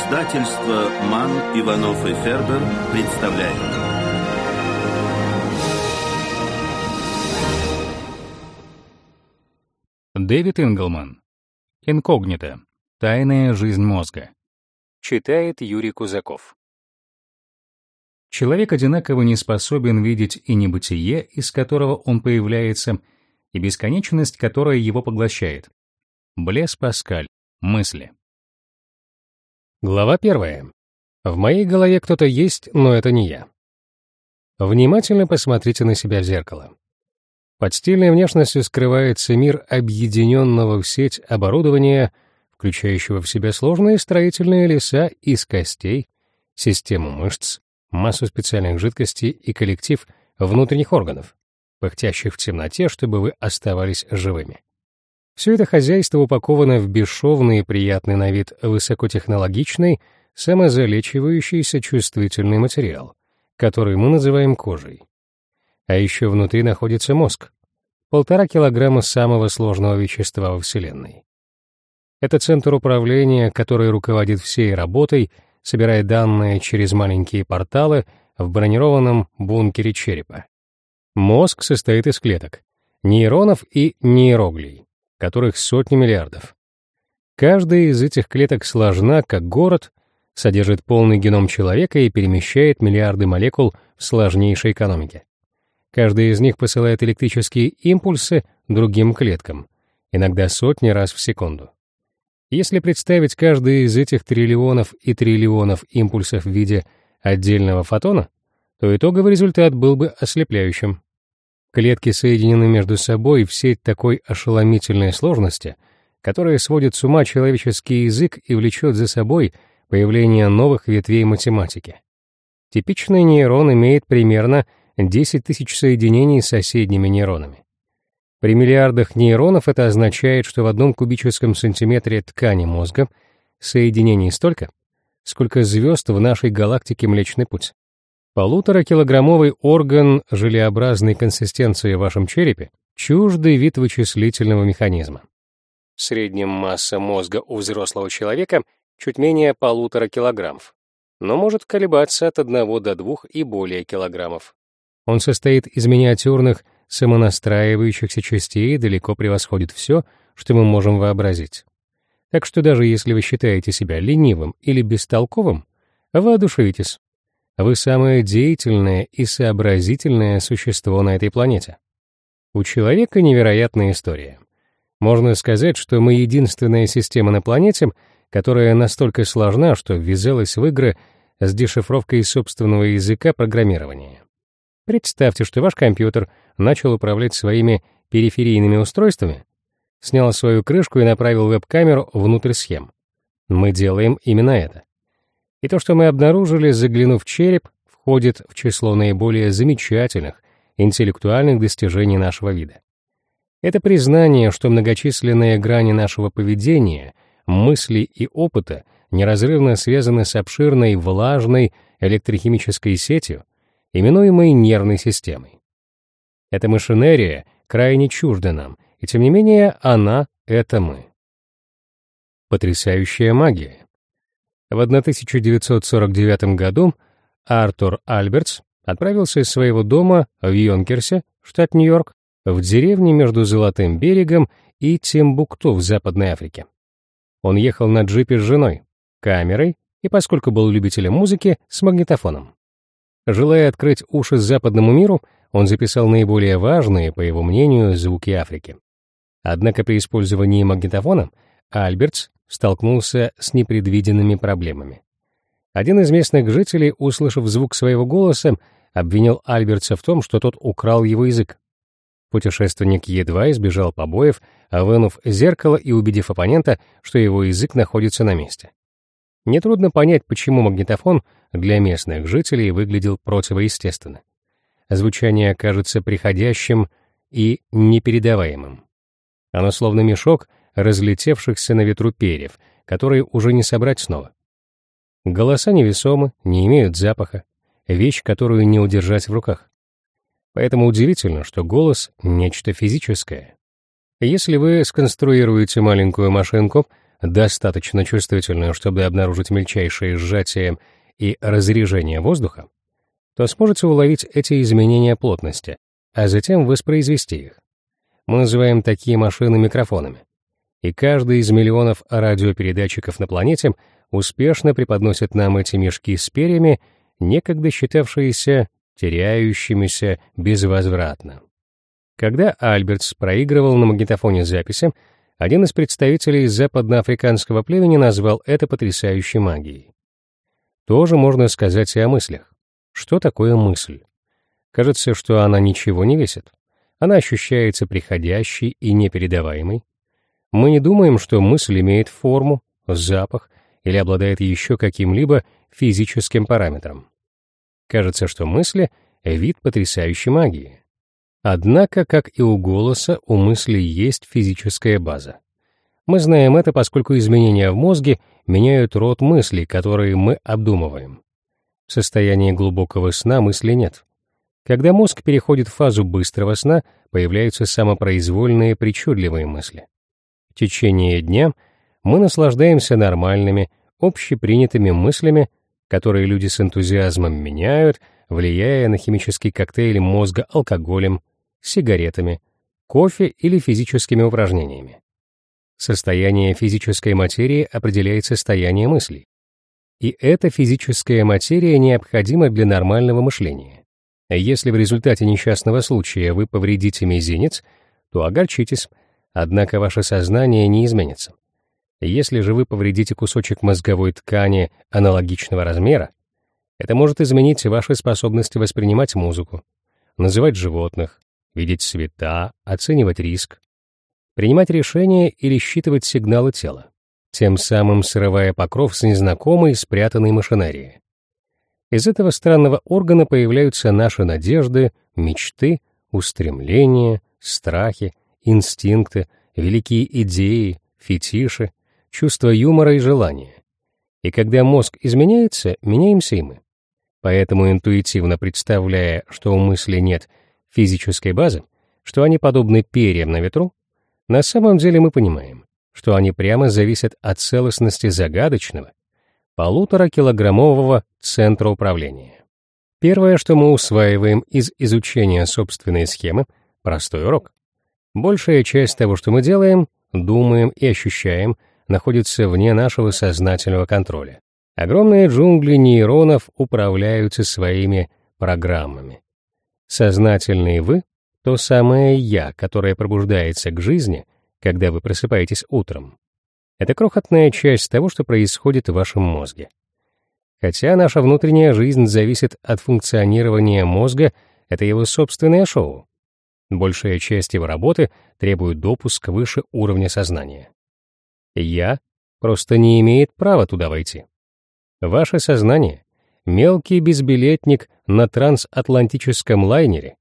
Издательство «Ман, Иванов и Фербер» представляет. Дэвид Инглман. Инкогнито. Тайная жизнь мозга. Читает Юрий Кузаков. Человек одинаково не способен видеть и небытие, из которого он появляется, и бесконечность, которая его поглощает. Блес Паскаль. Мысли. Глава первая. В моей голове кто-то есть, но это не я. Внимательно посмотрите на себя в зеркало. Под стильной внешностью скрывается мир объединенного в сеть оборудования, включающего в себя сложные строительные леса из костей, систему мышц, массу специальных жидкостей и коллектив внутренних органов, пыхтящих в темноте, чтобы вы оставались живыми. Все это хозяйство упаковано в бесшовный и приятный на вид высокотехнологичный, самозалечивающийся чувствительный материал, который мы называем кожей. А еще внутри находится мозг, полтора килограмма самого сложного вещества во Вселенной. Это центр управления, который руководит всей работой, собирая данные через маленькие порталы в бронированном бункере черепа. Мозг состоит из клеток, нейронов и нейроглий которых сотни миллиардов. Каждая из этих клеток сложна, как город, содержит полный геном человека и перемещает миллиарды молекул в сложнейшей экономике. Каждая из них посылает электрические импульсы другим клеткам, иногда сотни раз в секунду. Если представить каждый из этих триллионов и триллионов импульсов в виде отдельного фотона, то итоговый результат был бы ослепляющим. Клетки соединены между собой в сеть такой ошеломительной сложности, которая сводит с ума человеческий язык и влечет за собой появление новых ветвей математики. Типичный нейрон имеет примерно 10 тысяч соединений с соседними нейронами. При миллиардах нейронов это означает, что в одном кубическом сантиметре ткани мозга соединений столько, сколько звезд в нашей галактике Млечный Путь. Полуторакилограммовый орган желеобразной консистенции в вашем черепе — чуждый вид вычислительного механизма. В среднем масса мозга у взрослого человека чуть менее полутора килограммов, но может колебаться от одного до двух и более килограммов. Он состоит из миниатюрных, самонастраивающихся частей и далеко превосходит все, что мы можем вообразить. Так что даже если вы считаете себя ленивым или бестолковым, воодушевитесь. Вы самое деятельное и сообразительное существо на этой планете. У человека невероятная история. Можно сказать, что мы единственная система на планете, которая настолько сложна, что ввязалась в игры с дешифровкой собственного языка программирования. Представьте, что ваш компьютер начал управлять своими периферийными устройствами, снял свою крышку и направил веб-камеру внутрь схем. Мы делаем именно это. И то, что мы обнаружили, заглянув в череп, входит в число наиболее замечательных интеллектуальных достижений нашего вида. Это признание, что многочисленные грани нашего поведения, мысли и опыта неразрывно связаны с обширной влажной электрохимической сетью, именуемой нервной системой. Эта машинерия крайне чужда нам, и тем не менее она — это мы. Потрясающая магия. В 1949 году Артур Альбертс отправился из своего дома в Йонкерсе, штат Нью-Йорк, в деревне между Золотым берегом и Тимбукту в Западной Африке. Он ехал на джипе с женой, камерой и, поскольку был любителем музыки, с магнитофоном. Желая открыть уши западному миру, он записал наиболее важные, по его мнению, звуки Африки. Однако при использовании магнитофона Альбертс столкнулся с непредвиденными проблемами. Один из местных жителей, услышав звук своего голоса, обвинил Альбертса в том, что тот украл его язык. Путешественник едва избежал побоев, вынув зеркало и убедив оппонента, что его язык находится на месте. Нетрудно понять, почему магнитофон для местных жителей выглядел противоестественно. Звучание кажется приходящим и непередаваемым. Оно словно мешок — разлетевшихся на ветру перьев, которые уже не собрать снова. Голоса невесомы, не имеют запаха, вещь, которую не удержать в руках. Поэтому удивительно, что голос — нечто физическое. Если вы сконструируете маленькую машинку, достаточно чувствительную, чтобы обнаружить мельчайшие сжатия и разрежение воздуха, то сможете уловить эти изменения плотности, а затем воспроизвести их. Мы называем такие машины микрофонами. И каждый из миллионов радиопередатчиков на планете успешно преподносит нам эти мешки с перьями, некогда считавшиеся теряющимися безвозвратно. Когда Альбертс проигрывал на магнитофоне записи, один из представителей западноафриканского племени назвал это потрясающей магией. Тоже можно сказать и о мыслях. Что такое мысль? Кажется, что она ничего не весит. Она ощущается приходящей и непередаваемой. Мы не думаем, что мысль имеет форму, запах или обладает еще каким-либо физическим параметром. Кажется, что мысли — вид потрясающей магии. Однако, как и у голоса, у мысли есть физическая база. Мы знаем это, поскольку изменения в мозге меняют род мыслей, которые мы обдумываем. В состоянии глубокого сна мысли нет. Когда мозг переходит в фазу быстрого сна, появляются самопроизвольные причудливые мысли. Течение дня мы наслаждаемся нормальными, общепринятыми мыслями, которые люди с энтузиазмом меняют, влияя на химический коктейль мозга алкоголем, сигаретами, кофе или физическими упражнениями. Состояние физической материи определяет состояние мыслей. И эта физическая материя необходима для нормального мышления. Если в результате несчастного случая вы повредите мизинец, то огорчитесь, однако ваше сознание не изменится. Если же вы повредите кусочек мозговой ткани аналогичного размера, это может изменить ваши способности воспринимать музыку, называть животных, видеть цвета, оценивать риск, принимать решения или считывать сигналы тела, тем самым срывая покров с незнакомой спрятанной машинерии. Из этого странного органа появляются наши надежды, мечты, устремления, страхи, инстинкты, великие идеи, фетиши, чувство юмора и желания. И когда мозг изменяется, меняемся и мы. Поэтому интуитивно представляя, что у мысли нет физической базы, что они подобны перьям на ветру, на самом деле мы понимаем, что они прямо зависят от целостности загадочного, полуторакилограммового центра управления. Первое, что мы усваиваем из изучения собственной схемы — простой урок. Большая часть того, что мы делаем, думаем и ощущаем — находится вне нашего сознательного контроля. Огромные джунгли нейронов управляются своими программами. Сознательные вы — то самое «я», которое пробуждается к жизни, когда вы просыпаетесь утром. Это крохотная часть того, что происходит в вашем мозге. Хотя наша внутренняя жизнь зависит от функционирования мозга, это его собственное шоу. Большая часть его работы требует допуск выше уровня сознания. Я просто не имеет права туда войти. Ваше сознание — мелкий безбилетник на трансатлантическом лайнере,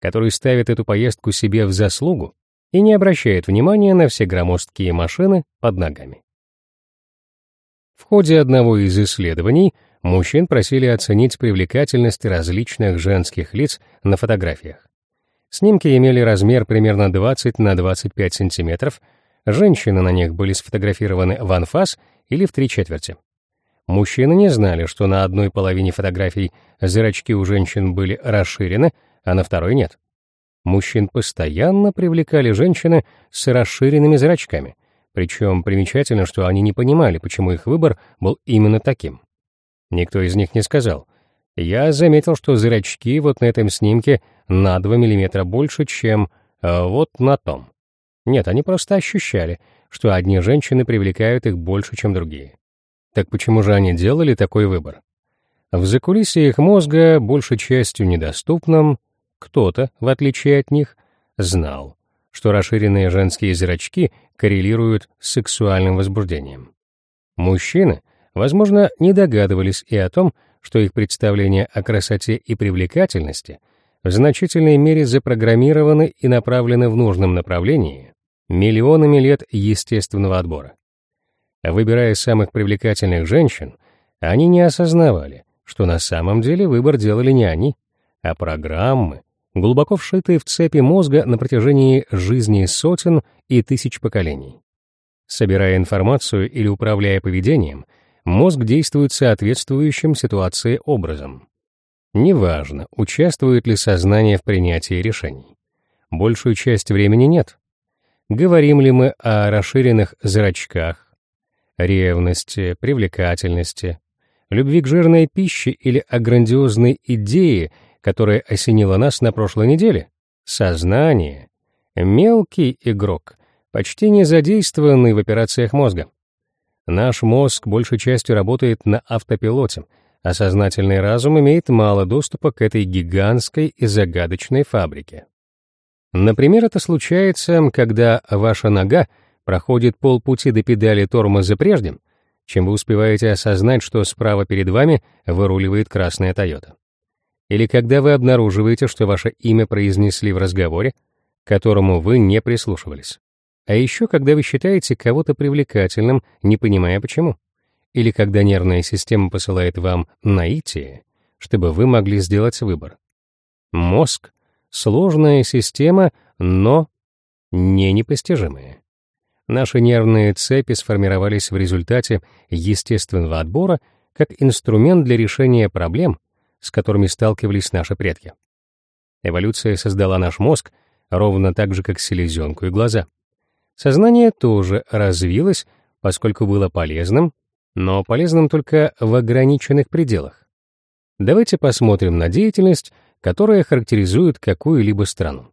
который ставит эту поездку себе в заслугу и не обращает внимания на все громоздкие машины под ногами. В ходе одного из исследований мужчин просили оценить привлекательность различных женских лиц на фотографиях. Снимки имели размер примерно 20 на 25 сантиметров Женщины на них были сфотографированы в анфас или в три четверти. Мужчины не знали, что на одной половине фотографий зрачки у женщин были расширены, а на второй нет. Мужчин постоянно привлекали женщины с расширенными зрачками, причем примечательно, что они не понимали, почему их выбор был именно таким. Никто из них не сказал. Я заметил, что зрачки вот на этом снимке на 2 мм больше, чем э, вот на том. Нет, они просто ощущали, что одни женщины привлекают их больше, чем другие. Так почему же они делали такой выбор? В закулисье их мозга, большей частью недоступном, кто-то, в отличие от них, знал, что расширенные женские зрачки коррелируют с сексуальным возбуждением. Мужчины, возможно, не догадывались и о том, что их представления о красоте и привлекательности в значительной мере запрограммированы и направлены в нужном направлении, миллионами лет естественного отбора. Выбирая самых привлекательных женщин, они не осознавали, что на самом деле выбор делали не они, а программы, глубоко вшитые в цепи мозга на протяжении жизни сотен и тысяч поколений. Собирая информацию или управляя поведением, мозг действует соответствующим ситуации образом. Неважно, участвует ли сознание в принятии решений. Большую часть времени нет. Говорим ли мы о расширенных зрачках, ревности, привлекательности, любви к жирной пище или о грандиозной идее, которая осенила нас на прошлой неделе? Сознание — мелкий игрок, почти не задействованный в операциях мозга. Наш мозг большей частью работает на автопилоте, а сознательный разум имеет мало доступа к этой гигантской и загадочной фабрике. Например, это случается, когда ваша нога проходит полпути до педали тормоза прежде, чем вы успеваете осознать, что справа перед вами выруливает красная Тойота. Или когда вы обнаруживаете, что ваше имя произнесли в разговоре, к которому вы не прислушивались. А еще когда вы считаете кого-то привлекательным, не понимая почему. Или когда нервная система посылает вам наитие, чтобы вы могли сделать выбор. Мозг — сложная система, но не непостижимая. Наши нервные цепи сформировались в результате естественного отбора как инструмент для решения проблем, с которыми сталкивались наши предки. Эволюция создала наш мозг ровно так же, как селезенку и глаза. Сознание тоже развилось, поскольку было полезным, но полезным только в ограниченных пределах. Давайте посмотрим на деятельность, которая характеризует какую-либо страну.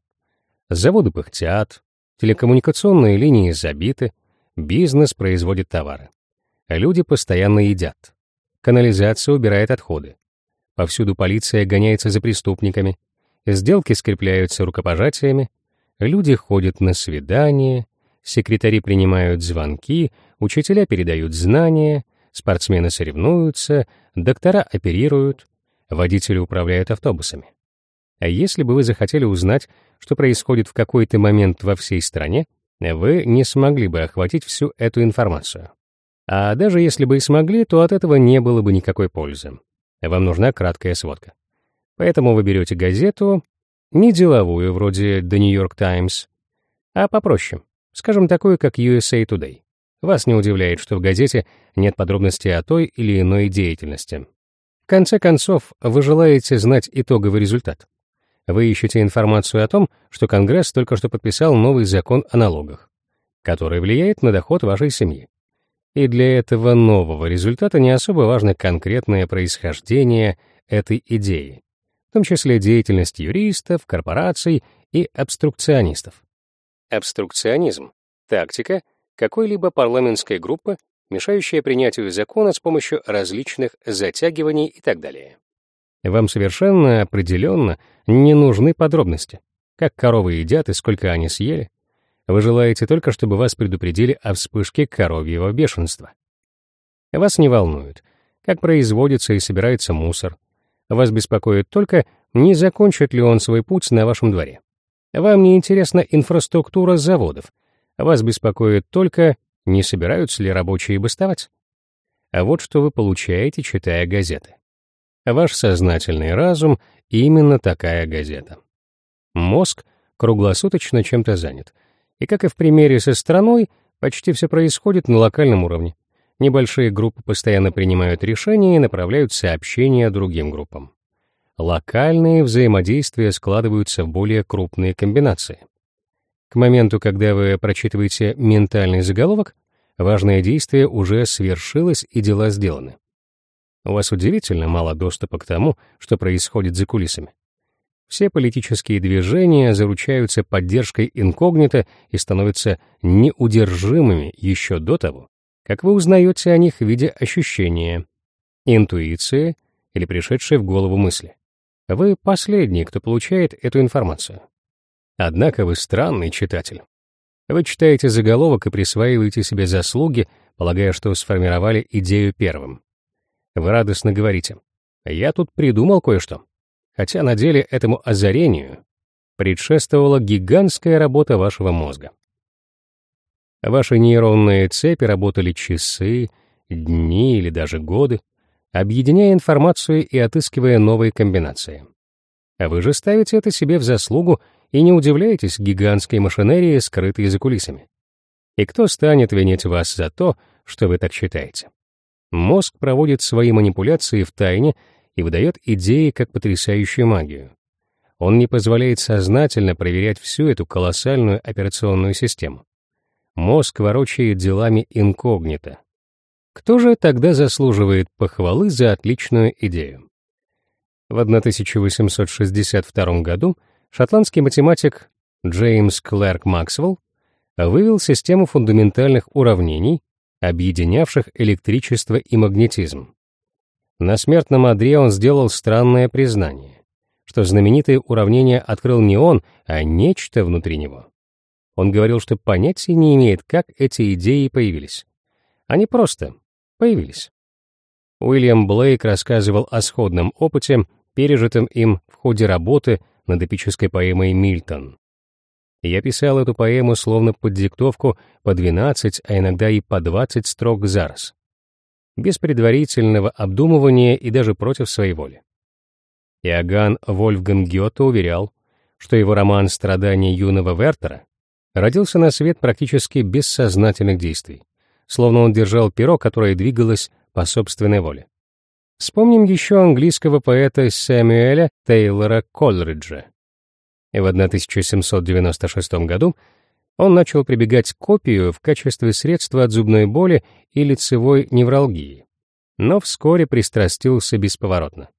Заводы пыхтят, телекоммуникационные линии забиты, бизнес производит товары. Люди постоянно едят. Канализация убирает отходы. Повсюду полиция гоняется за преступниками. Сделки скрепляются рукопожатиями. Люди ходят на свидания. Секретари принимают звонки. Учителя передают знания. Спортсмены соревнуются. Доктора оперируют. Водители управляют автобусами. А если бы вы захотели узнать, что происходит в какой-то момент во всей стране, вы не смогли бы охватить всю эту информацию. А даже если бы и смогли, то от этого не было бы никакой пользы. Вам нужна краткая сводка. Поэтому вы берете газету, не деловую, вроде The New York Times, а попроще, скажем, такую, как USA Today. Вас не удивляет, что в газете нет подробностей о той или иной деятельности. В конце концов, вы желаете знать итоговый результат. Вы ищете информацию о том, что Конгресс только что подписал новый закон о налогах, который влияет на доход вашей семьи. И для этого нового результата не особо важно конкретное происхождение этой идеи, в том числе деятельность юристов, корпораций и обструкционистов. Обструкционизм — тактика какой-либо парламентской группы, мешающая принятию закона с помощью различных затягиваний и так далее. Вам совершенно определенно не нужны подробности. Как коровы едят и сколько они съели, вы желаете только, чтобы вас предупредили о вспышке коровьего бешенства. Вас не волнует, как производится и собирается мусор. Вас беспокоит только, не закончит ли он свой путь на вашем дворе. Вам не интересна инфраструктура заводов. Вас беспокоит только, не собираются ли рабочие бастовать. А вот что вы получаете, читая газеты. Ваш сознательный разум — именно такая газета. Мозг круглосуточно чем-то занят — и как и в примере со страной, почти все происходит на локальном уровне. Небольшие группы постоянно принимают решения и направляют сообщения другим группам. Локальные взаимодействия складываются в более крупные комбинации. К моменту, когда вы прочитываете ментальный заголовок, важное действие уже свершилось и дела сделаны. У вас удивительно мало доступа к тому, что происходит за кулисами. Все политические движения заручаются поддержкой инкогнито и становятся неудержимыми еще до того, как вы узнаете о них в виде ощущения, интуиции или пришедшей в голову мысли. Вы последний, кто получает эту информацию. Однако вы странный читатель. Вы читаете заголовок и присваиваете себе заслуги, полагая, что сформировали идею первым. Вы радостно говорите «Я тут придумал кое-что» хотя на деле этому озарению предшествовала гигантская работа вашего мозга. Ваши нейронные цепи работали часы, дни или даже годы, объединяя информацию и отыскивая новые комбинации. А вы же ставите это себе в заслугу и не удивляетесь гигантской машинерии, скрытой за кулисами. И кто станет винить вас за то, что вы так считаете? Мозг проводит свои манипуляции в тайне и выдает идеи как потрясающую магию. Он не позволяет сознательно проверять всю эту колоссальную операционную систему. Мозг ворочает делами инкогнито. Кто же тогда заслуживает похвалы за отличную идею? В 1862 году шотландский математик Джеймс Клэрк Максвелл вывел систему фундаментальных уравнений, объединявших электричество и магнетизм. На смертном одре он сделал странное признание, что знаменитые уравнения открыл не он, а нечто внутри него. Он говорил, что понятия не имеет, как эти идеи появились. Они просто появились. Уильям Блейк рассказывал о сходном опыте, пережитом им в ходе работы над эпической поэмой «Мильтон». Я писал эту поэму словно под диктовку по 12, а иногда и по 20 строк за раз. Без предварительного обдумывания и даже против своей воли. Иоганн Вольфган Гёте уверял, что его роман «Страдания юного Вертера» родился на свет практически без сознательных действий, словно он держал перо, которое двигалось по собственной воле. Вспомним еще английского поэта Сэмюэля Тейлора Колриджа, и в 1796 году он начал прибегать к копию в качестве средства от зубной боли и лицевой невралгии, но вскоре пристрастился бесповоротно.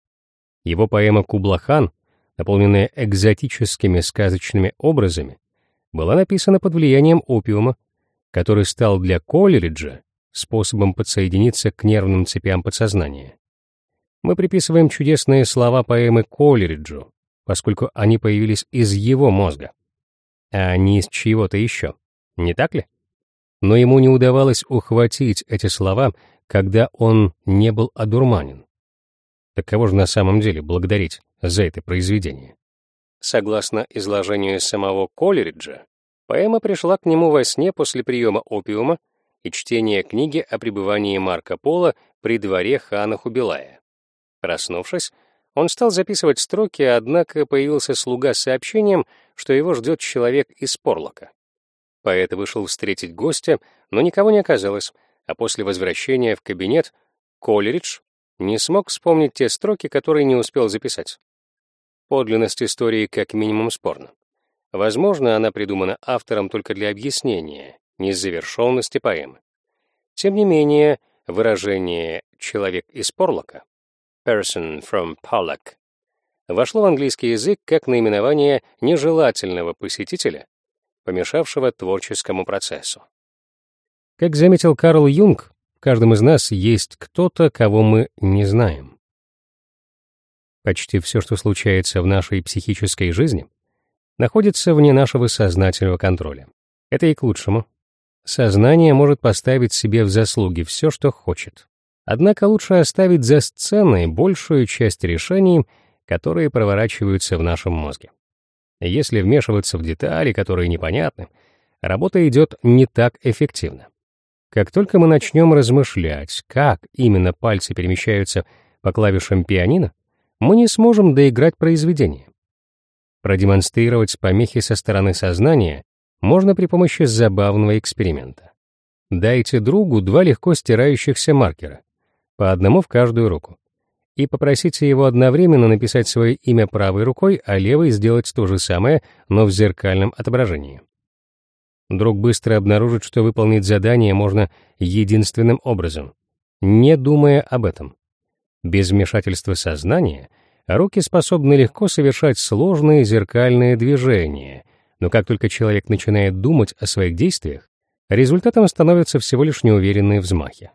Его поэма «Кублахан», наполненная экзотическими сказочными образами, была написана под влиянием опиума, который стал для Колериджа способом подсоединиться к нервным цепям подсознания. Мы приписываем чудесные слова поэмы Колериджу, поскольку они появились из его мозга, а не из чьего-то еще, не так ли? Но ему не удавалось ухватить эти слова, когда он не был одурманен. Так кого же на самом деле благодарить за это произведение? Согласно изложению самого Колериджа, поэма пришла к нему во сне после приема опиума и чтения книги о пребывании Марко Поло при дворе хана Хубилая. Проснувшись, он стал записывать строки, однако появился слуга с сообщением, что его ждет человек из Порлока. Поэт вышел встретить гостя, но никого не оказалось, а после возвращения в кабинет Колеридж не смог вспомнить те строки, которые не успел записать. Подлинность истории как минимум спорна. Возможно, она придумана автором только для объяснения незавершенности поэмы. Тем не менее, выражение «человек из Порлока» person from Pollock вошло в английский язык как наименование нежелательного посетителя, помешавшего творческому процессу. Как заметил Карл Юнг, в каждом из нас есть кто-то, кого мы не знаем. Почти все, что случается в нашей психической жизни, находится вне нашего сознательного контроля. Это и к лучшему. Сознание может поставить себе в заслуги все, что хочет. Однако лучше оставить за сценой большую часть решений, которые проворачиваются в нашем мозге. Если вмешиваться в детали, которые непонятны, работа идет не так эффективно. Как только мы начнем размышлять, как именно пальцы перемещаются по клавишам пианино, мы не сможем доиграть произведение. Продемонстрировать помехи со стороны сознания можно при помощи забавного эксперимента. Дайте другу два легко стирающихся маркера по одному в каждую руку. И попросите его одновременно написать свое имя правой рукой, а левой сделать то же самое, но в зеркальном отображении. Друг быстро обнаружит, что выполнить задание можно единственным образом, не думая об этом. Без вмешательства сознания руки способны легко совершать сложные зеркальные движения, но как только человек начинает думать о своих действиях, результатом становятся всего лишь неуверенные взмахи.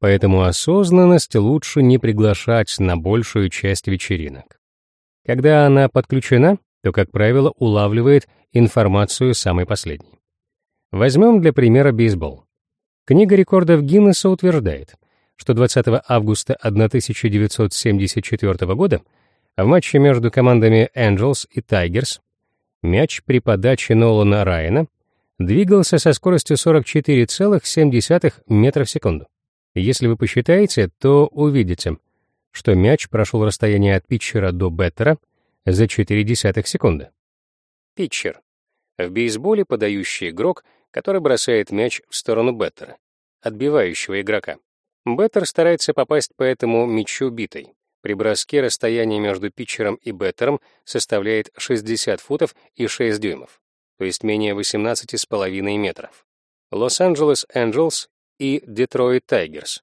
Поэтому осознанность лучше не приглашать на большую часть вечеринок. Когда она подключена, то, как правило, улавливает информацию самой последней. Возьмем для примера бейсбол. Книга рекордов Гиннесса утверждает, что 20 августа 1974 года в матче между командами Angels и Tigers мяч при подаче Нолана Райана двигался со скоростью 44,7 метра в секунду. Если вы посчитаете, то увидите, что мяч прошел расстояние от питчера до беттера за 0,4 секунды. Питчер. В бейсболе подающий игрок, который бросает мяч в сторону беттера, отбивающего игрока. Беттер старается попасть по этому мячу битой. При броске расстояние между питчером и беттером составляет 60 футов и 6 дюймов, то есть менее 18,5 метров. Лос-Анджелес Энджелс и Детройт Тайгерс.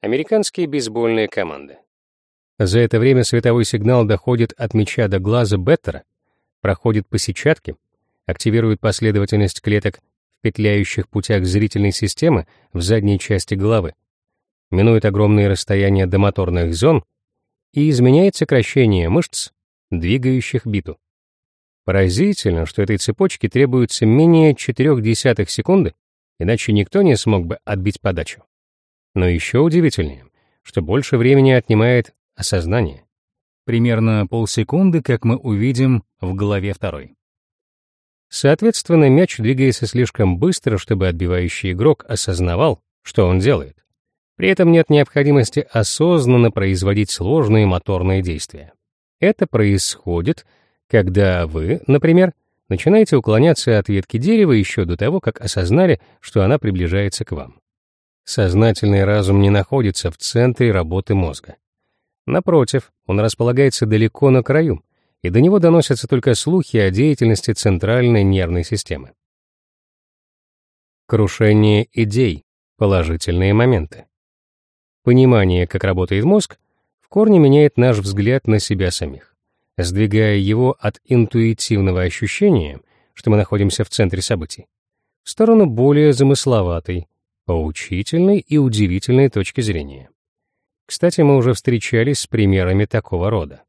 Американские бейсбольные команды. За это время световой сигнал доходит от мяча до глаза беттера, проходит по сетчатке, активирует последовательность клеток в петляющих путях зрительной системы в задней части головы, минует огромные расстояния до моторных зон и изменяет сокращение мышц, двигающих биту. Поразительно, что этой цепочке требуется менее 0,4 секунды, иначе никто не смог бы отбить подачу. Но еще удивительнее, что больше времени отнимает осознание. Примерно полсекунды, как мы увидим в главе второй. Соответственно, мяч двигается слишком быстро, чтобы отбивающий игрок осознавал, что он делает. При этом нет необходимости осознанно производить сложные моторные действия. Это происходит, когда вы, например, начинаете уклоняться от ветки дерева еще до того, как осознали, что она приближается к вам. Сознательный разум не находится в центре работы мозга. Напротив, он располагается далеко на краю, и до него доносятся только слухи о деятельности центральной нервной системы. Крушение идей, положительные моменты. Понимание, как работает мозг, в корне меняет наш взгляд на себя самих, сдвигая его от интуитивного ощущения, что мы находимся в центре событий, в сторону более замысловатой, поучительной и удивительной точки зрения. Кстати, мы уже встречались с примерами такого рода.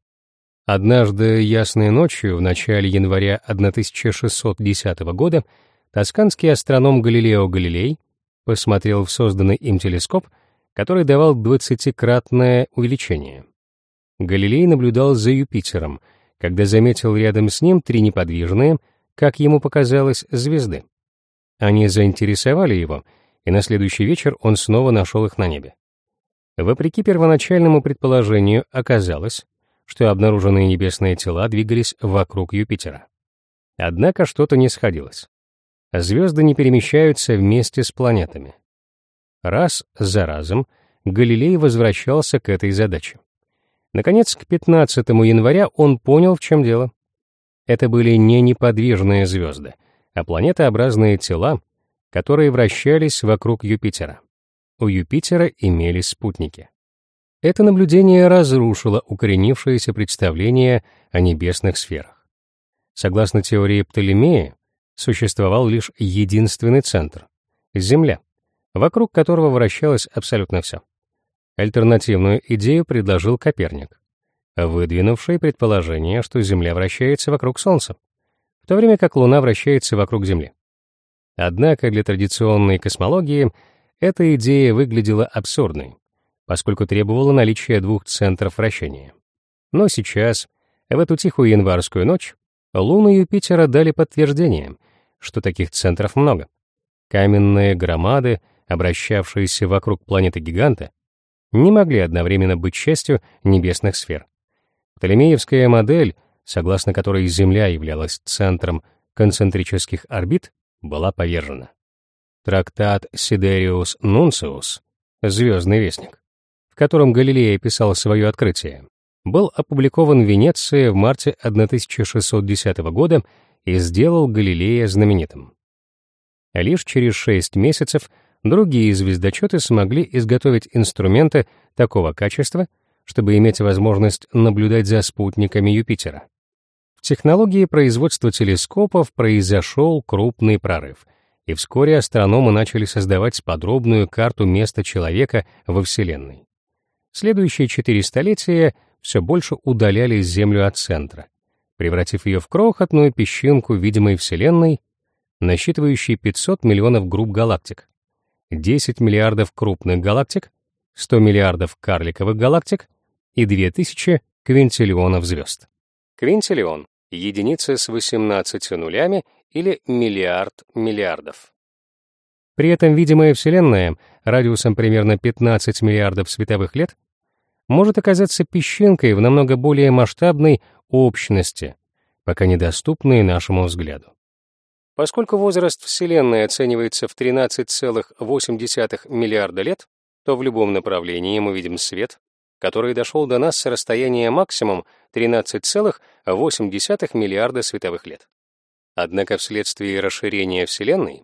Однажды ясной ночью в начале января 1610 года тосканский астроном Галилео Галилей посмотрел в созданный им телескоп который давал двадцатикратное увеличение. Галилей наблюдал за Юпитером, когда заметил рядом с ним три неподвижные, как ему показалось, звезды. Они заинтересовали его, и на следующий вечер он снова нашел их на небе. Вопреки первоначальному предположению, оказалось, что обнаруженные небесные тела двигались вокруг Юпитера. Однако что-то не сходилось. Звезды не перемещаются вместе с планетами. Раз за разом Галилей возвращался к этой задаче. Наконец, к 15 января он понял, в чем дело. Это были не неподвижные звезды, а планетообразные тела, которые вращались вокруг Юпитера. У Юпитера имелись спутники. Это наблюдение разрушило укоренившееся представление о небесных сферах. Согласно теории Птолемея, существовал лишь единственный центр — Земля вокруг которого вращалось абсолютно все. Альтернативную идею предложил Коперник, выдвинувший предположение, что Земля вращается вокруг Солнца, в то время как Луна вращается вокруг Земли. Однако для традиционной космологии эта идея выглядела абсурдной, поскольку требовала наличия двух центров вращения. Но сейчас, в эту тихую январскую ночь, Луна и Юпитера дали подтверждение, что таких центров много. Каменные громады — обращавшиеся вокруг планеты-гиганта, не могли одновременно быть частью небесных сфер. Птолемеевская модель, согласно которой Земля являлась центром концентрических орбит, была повержена. Трактат Сидериус Нунциус «Звездный вестник», в котором Галилей описал свое открытие, был опубликован в Венеции в марте 1610 года и сделал Галилея знаменитым. Лишь через шесть месяцев другие звездочеты смогли изготовить инструменты такого качества, чтобы иметь возможность наблюдать за спутниками Юпитера. В технологии производства телескопов произошел крупный прорыв, и вскоре астрономы начали создавать подробную карту места человека во Вселенной. Следующие четыре столетия все больше удаляли Землю от центра, превратив ее в крохотную песчинку видимой Вселенной, насчитывающей 500 миллионов групп галактик. 10 миллиардов крупных галактик, 100 миллиардов карликовых галактик и 2000 квинтиллионов звезд. Квинтиллион — единица с 18 нулями или миллиард миллиардов. При этом видимая Вселенная радиусом примерно 15 миллиардов световых лет может оказаться песчинкой в намного более масштабной общности, пока недоступной нашему взгляду. Поскольку возраст Вселенной оценивается в 13,8 миллиарда лет, то в любом направлении мы видим свет, который дошел до нас с расстояния максимум 13,8 миллиарда световых лет. Однако вследствие расширения Вселенной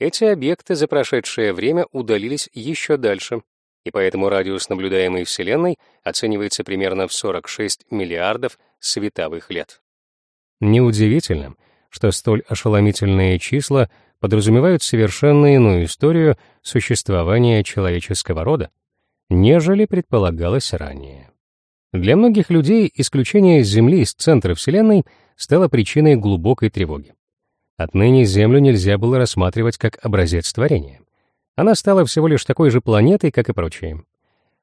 эти объекты за прошедшее время удалились еще дальше, и поэтому радиус наблюдаемой Вселенной оценивается примерно в 46 миллиардов световых лет. Неудивительно, что столь ошеломительные числа подразумевают совершенно иную историю существования человеческого рода, нежели предполагалось ранее. Для многих людей исключение Земли из центра Вселенной стало причиной глубокой тревоги. Отныне Землю нельзя было рассматривать как образец творения. Она стала всего лишь такой же планетой, как и прочие.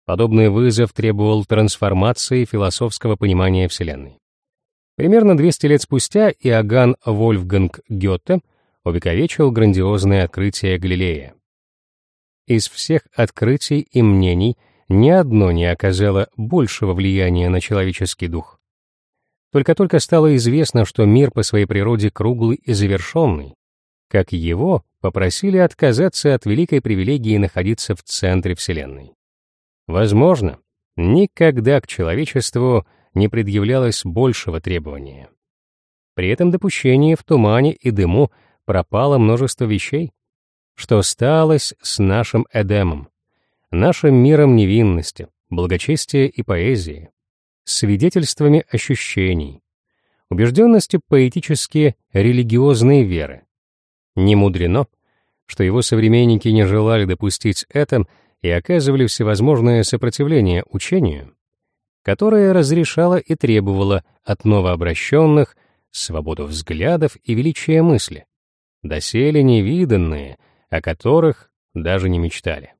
Подобный вызов требовал трансформации философского понимания Вселенной. Примерно 200 лет спустя Иоганн Вольфганг Гёте увековечил грандиозное открытие Галилея. Из всех открытий и мнений ни одно не оказало большего влияния на человеческий дух. Только-только стало известно, что мир по своей природе круглый и завершенный, как его попросили отказаться от великой привилегии находиться в центре Вселенной. Возможно, никогда к человечеству не предъявлялось большего требования. При этом допущении в тумане и дыму пропало множество вещей. Что сталось с нашим Эдемом, нашим миром невинности, благочестия и поэзии, свидетельствами ощущений, убежденности поэтически религиозной веры. Не мудрено, что его современники не желали допустить это и оказывали всевозможное сопротивление учению, которая разрешала и требовала от новообращенных свободу взглядов и величие мысли, доселе невиданные, о которых даже не мечтали.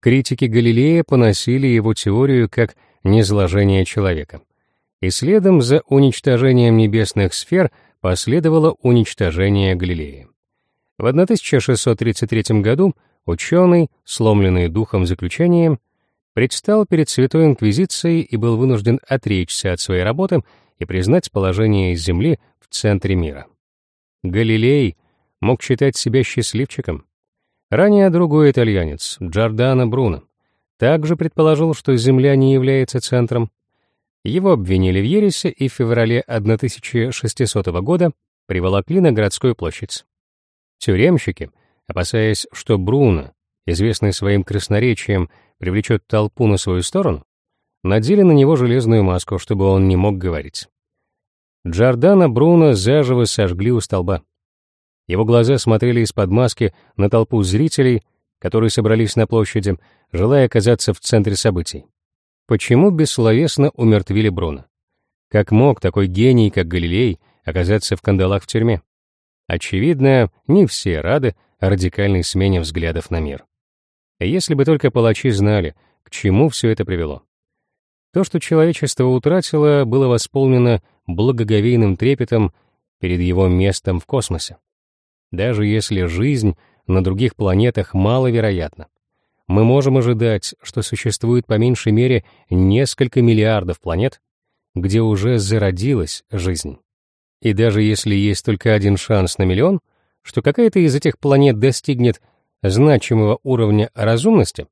Критики Галилея поносили его теорию как низложение человека, и следом за уничтожением небесных сфер последовало уничтожение Галилея. В 1633 году ученый, сломленный духом заключением, предстал перед Святой Инквизицией и был вынужден отречься от своей работы и признать положение Земли в центре мира. Галилей мог считать себя счастливчиком. Ранее другой итальянец, Джордано Бруно, также предположил, что Земля не является центром. Его обвинили в ересе и в феврале 1600 года приволокли на городскую площадь. Тюремщики, опасаясь, что Бруно, известный своим красноречием, привлечет толпу на свою сторону, надели на него железную маску, чтобы он не мог говорить. Джордана Бруно заживо сожгли у столба. Его глаза смотрели из-под маски на толпу зрителей, которые собрались на площади, желая оказаться в центре событий. Почему бессловесно умертвили Бруно? Как мог такой гений, как Галилей, оказаться в кандалах в тюрьме? Очевидно, не все рады радикальной смене взглядов на мир. Если бы только палачи знали, к чему все это привело. То, что человечество утратило, было восполнено благоговейным трепетом перед его местом в космосе. Даже если жизнь на других планетах маловероятна, мы можем ожидать, что существует по меньшей мере несколько миллиардов планет, где уже зародилась жизнь. И даже если есть только один шанс на миллион, что какая-то из этих планет достигнет значимого уровня разумности,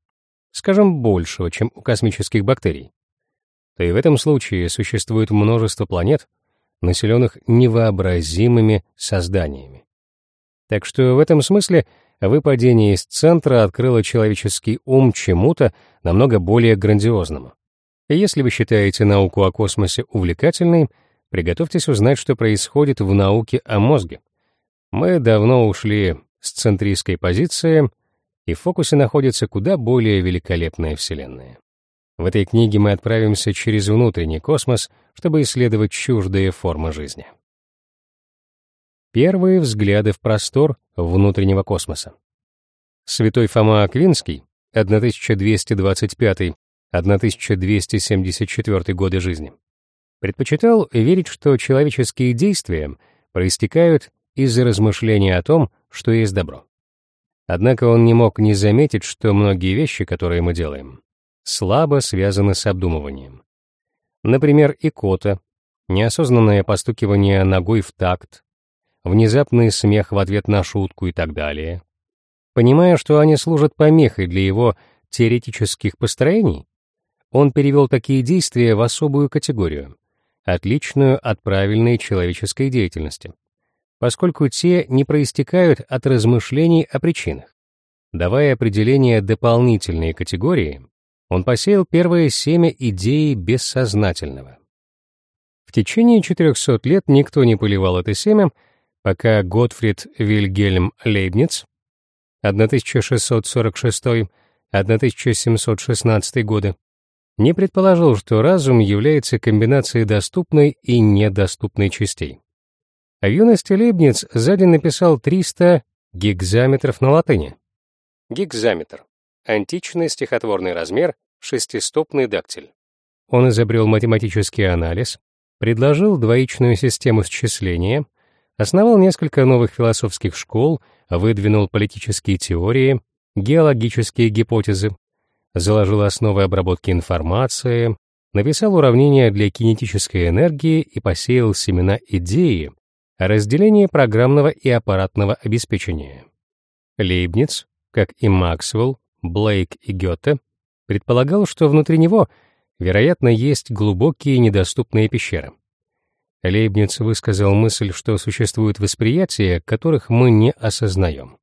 скажем, большего, чем у космических бактерий, то и в этом случае существует множество планет, населенных невообразимыми созданиями. Так что в этом смысле выпадение из центра открыло человеческий ум чему-то намного более грандиозному. Если вы считаете науку о космосе увлекательной, приготовьтесь узнать, что происходит в науке о мозге. Мы давно ушли с центристской позиции, и в фокусе находится куда более великолепная Вселенная. В этой книге мы отправимся через внутренний космос, чтобы исследовать чуждые формы жизни. Первые взгляды в простор внутреннего космоса. Святой Фома Аквинский, 1225-1274 годы жизни, предпочитал верить, что человеческие действия проистекают из-за размышления о том, что есть добро. Однако он не мог не заметить, что многие вещи, которые мы делаем, слабо связаны с обдумыванием. Например, икота, неосознанное постукивание ногой в такт, внезапный смех в ответ на шутку и так далее. Понимая, что они служат помехой для его теоретических построений, он перевел такие действия в особую категорию, отличную от правильной человеческой деятельности, поскольку те не проистекают от размышлений о причинах. Давая определение дополнительной категории, он посеял первое семя идеи бессознательного. В течение 400 лет никто не поливал это семя, пока Готфрид Вильгельм Лейбниц 1646-1716 годы не предположил, что разум является комбинацией доступной и недоступной частей. А в юности Лейбниц за день написал 300 гигзаметров на латыни. Гигзаметр — античный стихотворный размер, шестистопный дактиль. Он изобрел математический анализ, предложил двоичную систему счисления, основал несколько новых философских школ, выдвинул политические теории, геологические гипотезы, заложил основы обработки информации, написал уравнения для кинетической энергии и посеял семена идеи о разделении программного и аппаратного обеспечения. Лейбниц, как и Максвелл, Блейк и Гёте, предполагал, что внутри него, вероятно, есть глубокие недоступные пещеры. Лейбниц высказал мысль, что существуют восприятия, которых мы не осознаем.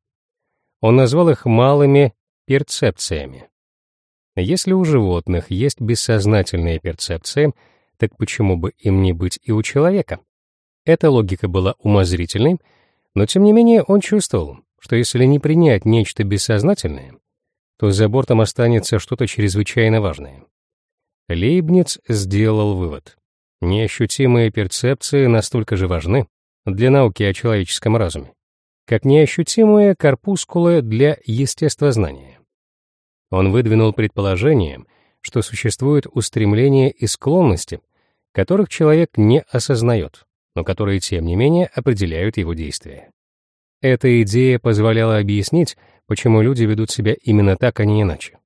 Он назвал их малыми перцепциями. Если у животных есть бессознательные перцепции, так почему бы им не быть и у человека? Эта логика была умозрительной, но тем не менее он чувствовал, что если не принять нечто бессознательное, то за бортом останется что-то чрезвычайно важное. Лейбниц сделал вывод. Неощутимые перцепции настолько же важны для науки о человеческом разуме, как неощутимые корпускулы для естествознания. Он выдвинул предположение, что существуют устремления и склонности, которых человек не осознает, но которые, тем не менее, определяют его действия. Эта идея позволяла объяснить, почему люди ведут себя именно так, а не иначе.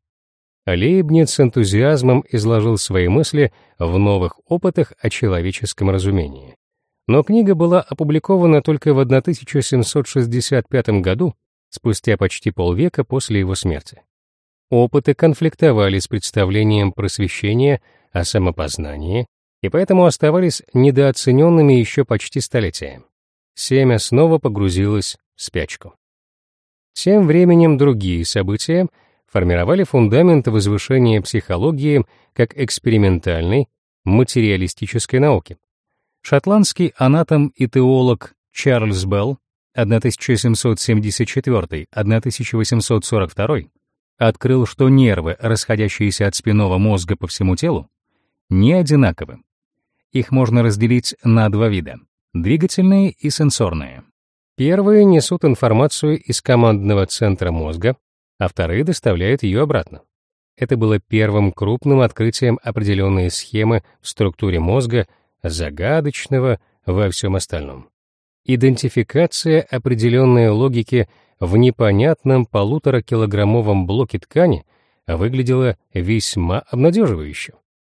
Лейбниц с энтузиазмом изложил свои мысли в новых опытах о человеческом разумении. Но книга была опубликована только в 1765 году, спустя почти полвека после его смерти. Опыты конфликтовали с представлением просвещения о самопознании и поэтому оставались недооцененными еще почти столетия. Семя снова погрузилось в спячку. Тем временем другие события формировали фундамент возвышения психологии как экспериментальной, материалистической науки. Шотландский анатом и теолог Чарльз Белл 1774-1842 открыл, что нервы, расходящиеся от спинного мозга по всему телу, не одинаковы. Их можно разделить на два вида — двигательные и сенсорные. Первые несут информацию из командного центра мозга, а вторые доставляют ее обратно. Это было первым крупным открытием определенной схемы в структуре мозга, загадочного во всем остальном. Идентификация определенной логики в непонятном полуторакилограммовом блоке ткани выглядела весьма обнадеживающе.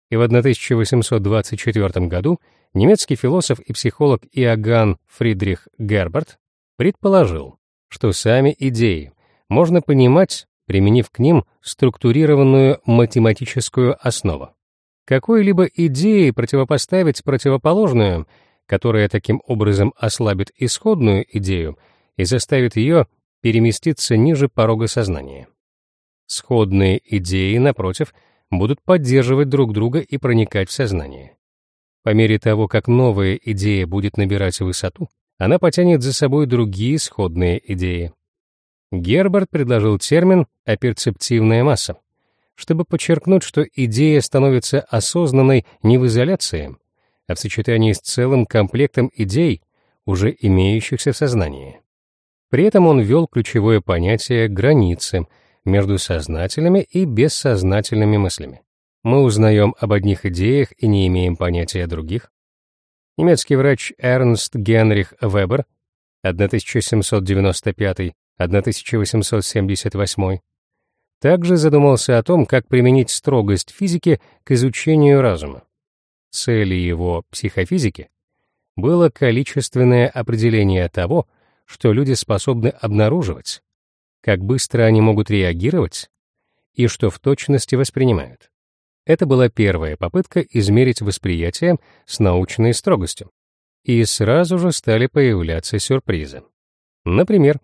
И в 1824 году немецкий философ и психолог Иоганн Фридрих Герберт предположил, что сами идеи можно понимать, применив к ним структурированную математическую основу. Какой-либо идее противопоставить противоположную, которая таким образом ослабит исходную идею и заставит ее переместиться ниже порога сознания. Сходные идеи, напротив, будут поддерживать друг друга и проникать в сознание. По мере того, как новая идея будет набирать высоту, она потянет за собой другие сходные идеи. Герберт предложил термин «оперцептивная масса», чтобы подчеркнуть, что идея становится осознанной не в изоляции, а в сочетании с целым комплектом идей, уже имеющихся в сознании. При этом он ввел ключевое понятие «границы» между сознательными и бессознательными мыслями. Мы узнаем об одних идеях и не имеем понятия о других. Немецкий врач Эрнст Генрих Вебер 1795-1878 также задумался о том, как применить строгость физики к изучению разума. Цели его психофизики было количественное определение того, что люди способны обнаруживать, как быстро они могут реагировать и что в точности воспринимают. Это была первая попытка измерить восприятие с научной строгостью. И сразу же стали появляться сюрпризы. Например,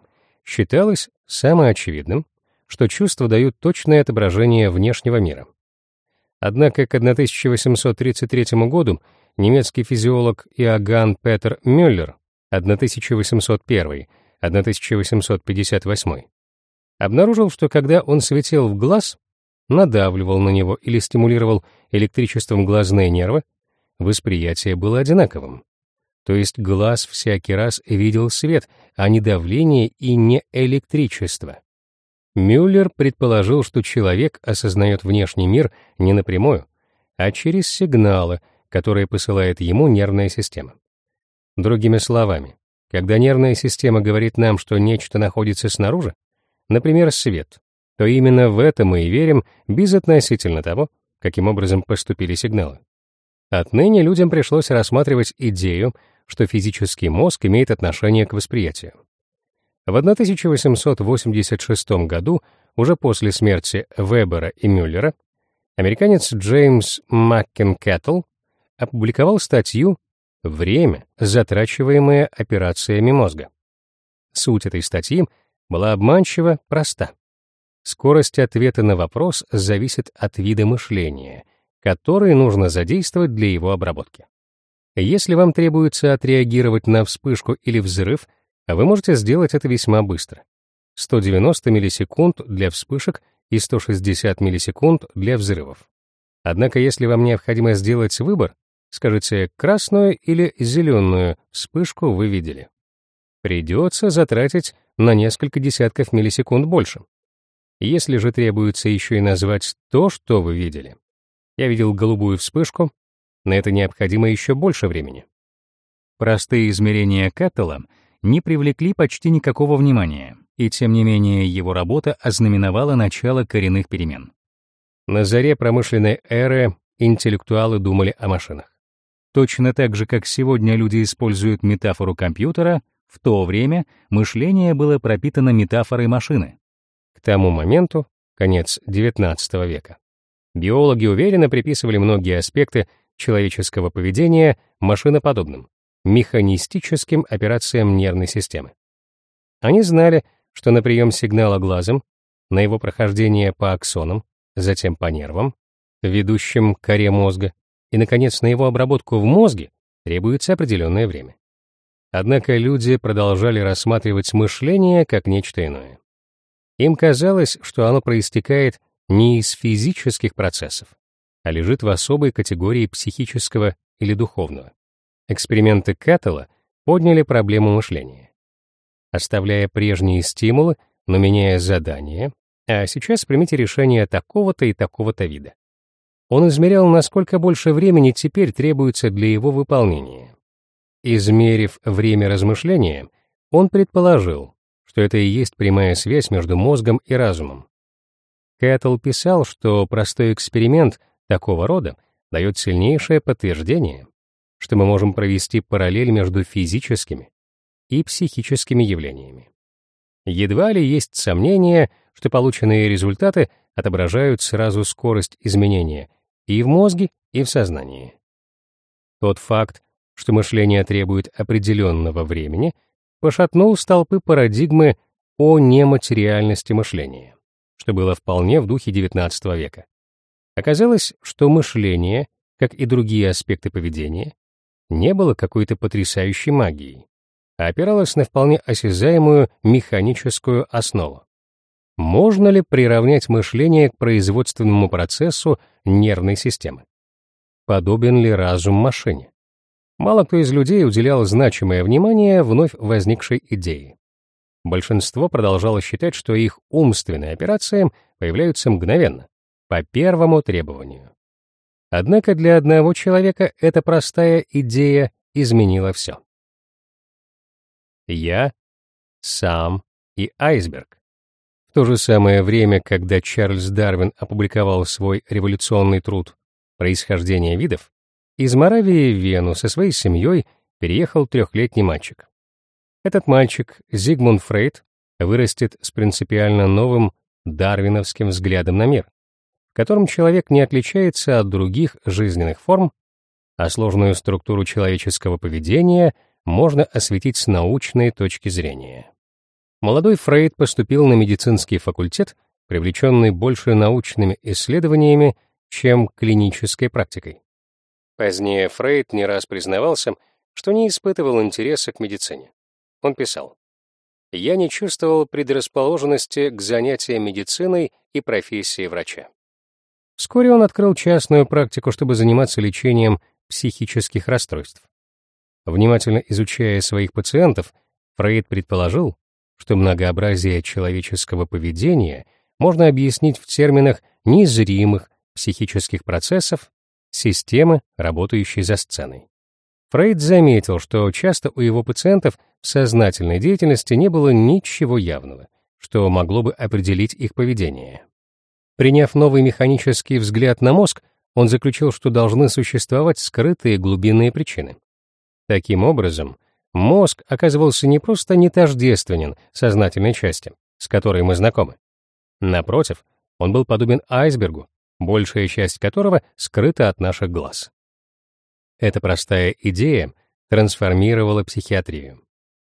считалось самоочевидным, что чувства дают точное отображение внешнего мира. Однако к 1833 году немецкий физиолог Иоганн Петер Мюллер 1801-1858 обнаружил, что когда он светил в глаз, надавливал на него или стимулировал электричеством глазные нервы, восприятие было одинаковым. То есть глаз всякий раз видел свет, а не давление и не электричество. Мюллер предположил, что человек осознает внешний мир не напрямую, а через сигналы, которые посылает ему нервная система. Другими словами, когда нервная система говорит нам, что нечто находится снаружи, например, свет, то именно в это мы и верим безотносительно того, каким образом поступили сигналы. Отныне людям пришлось рассматривать идею, что физический мозг имеет отношение к восприятию. В 1886 году, уже после смерти Вебера и Мюллера, американец Джеймс Маккенкеттл опубликовал статью «Время, затрачиваемое операциями мозга». Суть этой статьи была обманчиво проста. Скорость ответа на вопрос зависит от вида мышления, который нужно задействовать для его обработки. Если вам требуется отреагировать на вспышку или взрыв, вы можете сделать это весьма быстро. 190 миллисекунд для вспышек и 160 миллисекунд для взрывов. Однако если вам необходимо сделать выбор, скажите, красную или зеленую вспышку вы видели. Придется затратить на несколько десятков миллисекунд больше. Если же требуется еще и назвать то, что вы видели. Я видел голубую вспышку, на это необходимо еще больше времени. Простые измерения Каттела не привлекли почти никакого внимания, и тем не менее его работа ознаменовала начало коренных перемен. На заре промышленной эры интеллектуалы думали о машинах. Точно так же, как сегодня люди используют метафору компьютера, в то время мышление было пропитано метафорой машины. К тому моменту, конец XIX века, биологи уверенно приписывали многие аспекты человеческого поведения машиноподобным, механистическим операциям нервной системы. Они знали, что на прием сигнала глазом, на его прохождение по аксонам, затем по нервам, ведущим к коре мозга, и, наконец, на его обработку в мозге требуется определенное время. Однако люди продолжали рассматривать мышление как нечто иное. Им казалось, что оно проистекает не из физических процессов, а лежит в особой категории психического или духовного. Эксперименты Каттела подняли проблему мышления. Оставляя прежние стимулы, но меняя задания, а сейчас примите решение такого-то и такого-то вида. Он измерял, насколько больше времени теперь требуется для его выполнения. Измерив время размышления, он предположил, что это и есть прямая связь между мозгом и разумом. Кэттл писал, что простой эксперимент такого рода дает сильнейшее подтверждение, что мы можем провести параллель между физическими и психическими явлениями. Едва ли есть сомнение, что полученные результаты отображают сразу скорость изменения и в мозге, и в сознании. Тот факт, что мышление требует определенного времени, пошатнул столпы парадигмы о нематериальности мышления, что было вполне в духе XIX века. Оказалось, что мышление, как и другие аспекты поведения, не было какой-то потрясающей магией, а опиралось на вполне осязаемую механическую основу. Можно ли приравнять мышление к производственному процессу нервной системы? Подобен ли разум машине? Мало кто из людей уделял значимое внимание вновь возникшей идее. Большинство продолжало считать, что их умственные операции появляются мгновенно, по первому требованию. Однако для одного человека эта простая идея изменила все. Я, сам и айсберг. В то же самое время, когда Чарльз Дарвин опубликовал свой революционный труд «Происхождение видов», из Моравии в Вену со своей семьей переехал трехлетний мальчик. Этот мальчик, Зигмунд Фрейд, вырастет с принципиально новым дарвиновским взглядом на мир, в котором человек не отличается от других жизненных форм, а сложную структуру человеческого поведения можно осветить с научной точки зрения. Молодой Фрейд поступил на медицинский факультет, привлеченный больше научными исследованиями, чем клинической практикой. Позднее Фрейд не раз признавался, что не испытывал интереса к медицине. Он писал, «Я не чувствовал предрасположенности к занятиям медициной и профессии врача». Вскоре он открыл частную практику, чтобы заниматься лечением психических расстройств. Внимательно изучая своих пациентов, Фрейд предположил, что многообразие человеческого поведения можно объяснить в терминах незримых психических процессов, системы, работающей за сценой. Фрейд заметил, что часто у его пациентов в сознательной деятельности не было ничего явного, что могло бы определить их поведение. Приняв новый механический взгляд на мозг, он заключил, что должны существовать скрытые глубинные причины. Таким образом, мозг оказывался не просто не тождественен сознательной части, с которой мы знакомы. Напротив, он был подобен айсбергу, большая часть которого скрыта от наших глаз. Эта простая идея трансформировала психиатрию.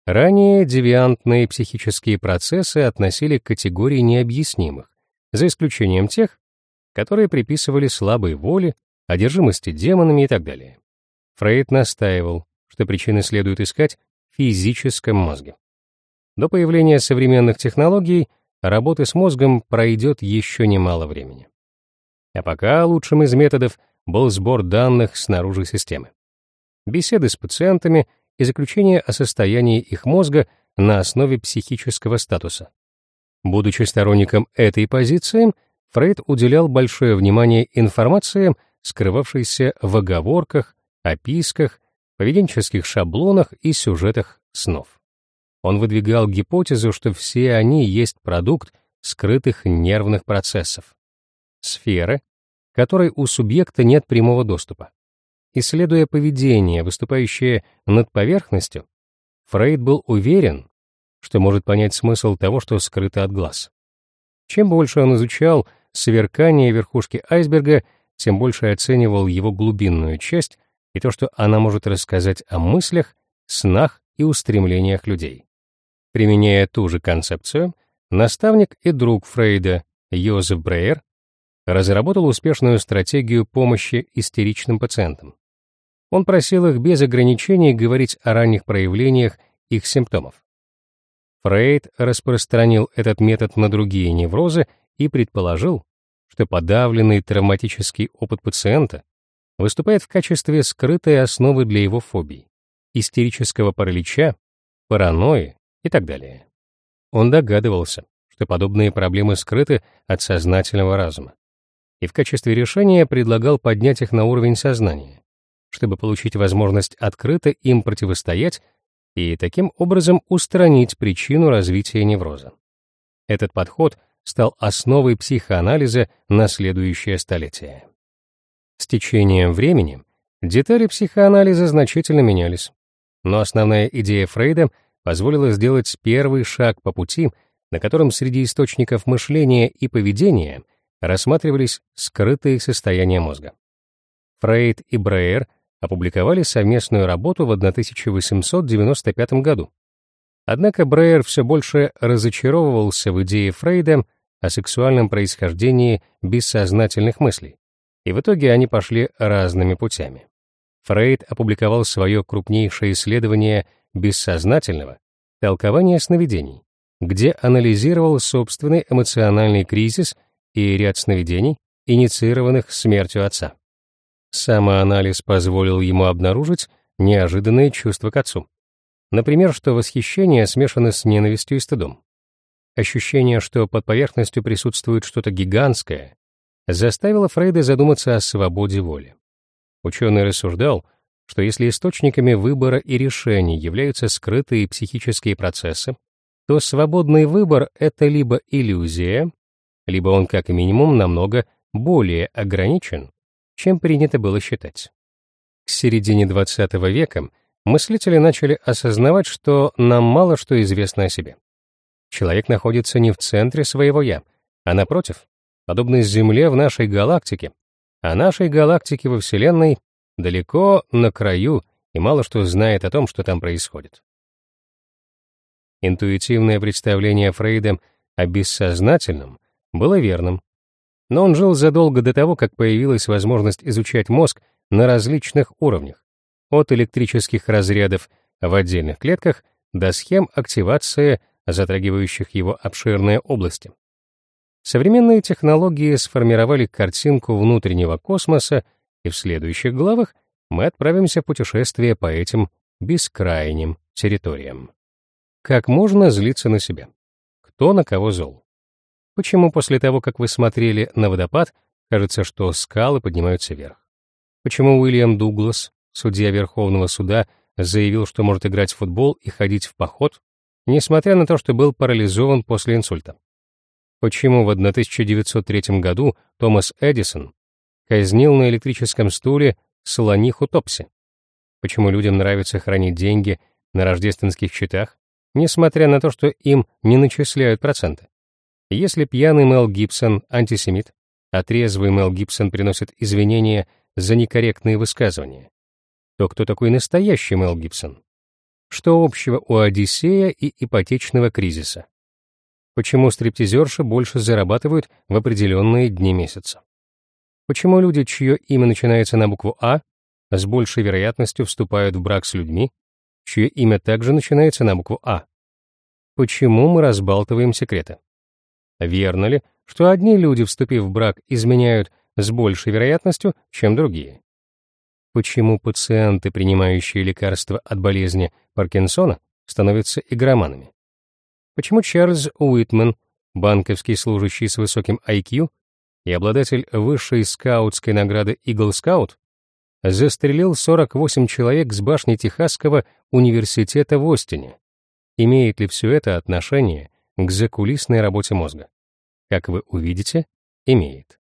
Ранее девиантные психические процессы относили к категории необъяснимых, за исключением тех, которые приписывали слабой воле, одержимости демонами и так далее. Фрейд настаивал, что причины следует искать в физическом мозге. До появления современных технологий работы с мозгом пройдет еще немало времени. А пока лучшим из методов был сбор данных снаружи системы. Беседы с пациентами и заключение о состоянии их мозга на основе психического статуса. Будучи сторонником этой позиции, Фрейд уделял большое внимание информации, скрывавшейся в оговорках, описках, поведенческих шаблонах и сюжетах снов. Он выдвигал гипотезу, что все они есть продукт скрытых нервных процессов. Сферы, которой у субъекта нет прямого доступа. Исследуя поведение, выступающее над поверхностью, Фрейд был уверен, что может понять смысл того, что скрыто от глаз. Чем больше он изучал сверкание верхушки айсберга, тем больше оценивал его глубинную часть и то, что она может рассказать о мыслях, снах и устремлениях людей. Применяя ту же концепцию, наставник и друг Фрейда Йозеф Брейер разработал успешную стратегию помощи истеричным пациентам. Он просил их без ограничений говорить о ранних проявлениях их симптомов. Фрейд распространил этот метод на другие неврозы и предположил, что подавленный травматический опыт пациента выступает в качестве скрытой основы для его фобий, истерического паралича, паранойи и так далее. Он догадывался, что подобные проблемы скрыты от сознательного разума, и в качестве решения предлагал поднять их на уровень сознания, чтобы получить возможность открыто им противостоять и таким образом устранить причину развития невроза. Этот подход стал основой психоанализа на следующее столетие. С течением времени детали психоанализа значительно менялись, но основная идея Фрейда позволила сделать первый шаг по пути, на котором среди источников мышления и поведения рассматривались скрытые состояния мозга. Фрейд и Брейер опубликовали совместную работу в 1895 году. Однако Брейер все больше разочаровывался в идее Фрейда о сексуальном происхождении бессознательных мыслей, и в итоге они пошли разными путями. Фрейд опубликовал свое крупнейшее исследование бессознательного толкования сновидений, где анализировал собственный эмоциональный кризис и ряд сновидений, инициированных смертью отца. Самоанализ позволил ему обнаружить неожиданные чувства к отцу. Например, что восхищение смешано с ненавистью и стыдом. Ощущение, что под поверхностью присутствует что-то гигантское, заставило Фрейда задуматься о свободе воли. Ученый рассуждал, что если источниками выбора и решений являются скрытые психические процессы, то свободный выбор — это либо иллюзия, либо он как минимум намного более ограничен, чем принято было считать. К середине XX века мыслители начали осознавать, что нам мало что известно о себе. Человек находится не в центре своего «я», а напротив, подобно Земле в нашей галактике, а нашей галактике во Вселенной далеко на краю и мало что знает о том, что там происходит. Интуитивное представление Фрейда о бессознательном было верным, но он жил задолго до того, как появилась возможность изучать мозг на различных уровнях, от электрических разрядов в отдельных клетках до схем активации, затрагивающих его обширные области. Современные технологии сформировали картинку внутреннего космоса, и в следующих главах мы отправимся в путешествие по этим бескрайним территориям. Как можно злиться на себя? Кто на кого зол? Почему после того, как вы смотрели на водопад, кажется, что скалы поднимаются вверх? Почему Уильям Дуглас, судья Верховного суда, заявил, что может играть в футбол и ходить в поход, несмотря на то, что был парализован после инсульта? Почему в 1903 году Томас Эдисон казнил на электрическом стуле слониху Топси? Почему людям нравится хранить деньги на рождественских счетах, несмотря на то, что им не начисляют проценты? Если пьяный Мел Гибсон — антисемит, а трезвый Мел Гибсон приносит извинения за некорректные высказывания, то кто такой настоящий Мел Гибсон? Что общего у Одиссея и ипотечного кризиса? Почему стриптизерши больше зарабатывают в определенные дни месяца? Почему люди, чье имя начинается на букву «А», с большей вероятностью вступают в брак с людьми, чье имя также начинается на букву «А»? Почему мы разбалтываем секреты? Верно ли, что одни люди, вступив в брак, изменяют с большей вероятностью, чем другие? Почему пациенты, принимающие лекарства от болезни Паркинсона, становятся игроманами? Почему Чарльз Уитмен, банковский служащий с высоким IQ и обладатель высшей скаутской награды Eagle Scout, застрелил 48 человек с башни Техасского университета в Остине? Имеет ли все это отношение к закулисной работе мозга? Как вы увидите, имеет.